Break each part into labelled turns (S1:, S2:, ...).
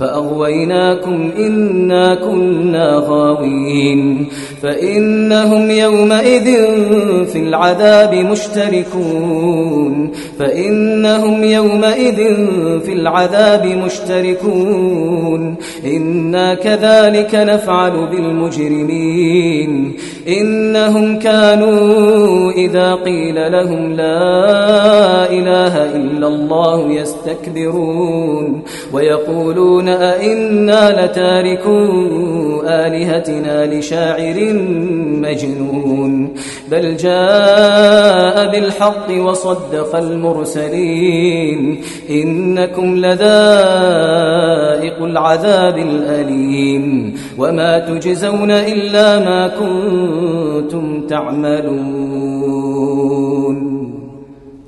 S1: فأغويناكم إنا كنا غاوين. فإنهم يومئذ في العذاب مشتركون. فإنهم يومئذ في العذاب مشتركون. إنا كذلك نفعل بالمجرمين. إنهم كانوا إذا قيل لهم لا إله إلا الله يستكبرون. ويقولون أئنا لتاركوا آلهتنا لشاعر مجنون. بل جاء بالحق وصدق المرسلين. إنكم لذائق العذاب الأليم وما تجزون إلا ما كنتم تعملون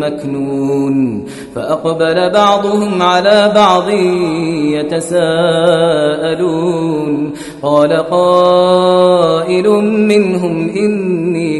S1: مكنون فأقبل بعضهم على بعض يتساءلون قال قائل منهم إني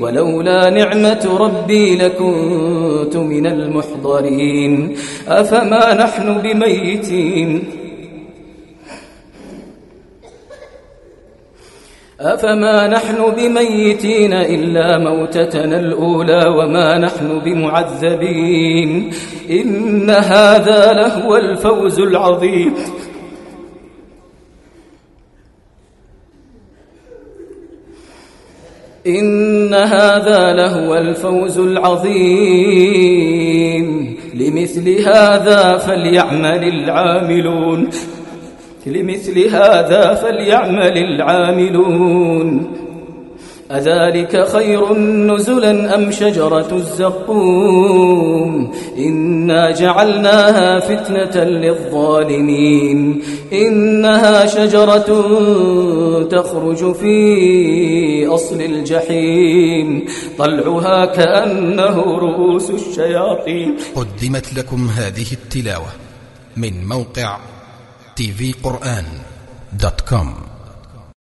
S1: ولولا نعمة ربي لكنت من المحضرين. أفما نحن بميتين؟ أفما نحن بميتين إلا موتتنا الأولى وما نحن بمعذبين. إن هذا لهو الفوز العظيم. إن هذا لهو الفوز العظيم. لمثل هذا فليعمل العاملون. لمثل هذا فليعمل العاملون. أذلك خير نزلا أم شجرة الزقوم؟ إنا جعلناها فتنة للظالمين. إنها شجرة تخرج في أصل الجحيم. طلعها كأنه رؤوس الشياطين.
S2: قدمت لكم هذه التلاوة من موقع tvقرآن دوت كوم.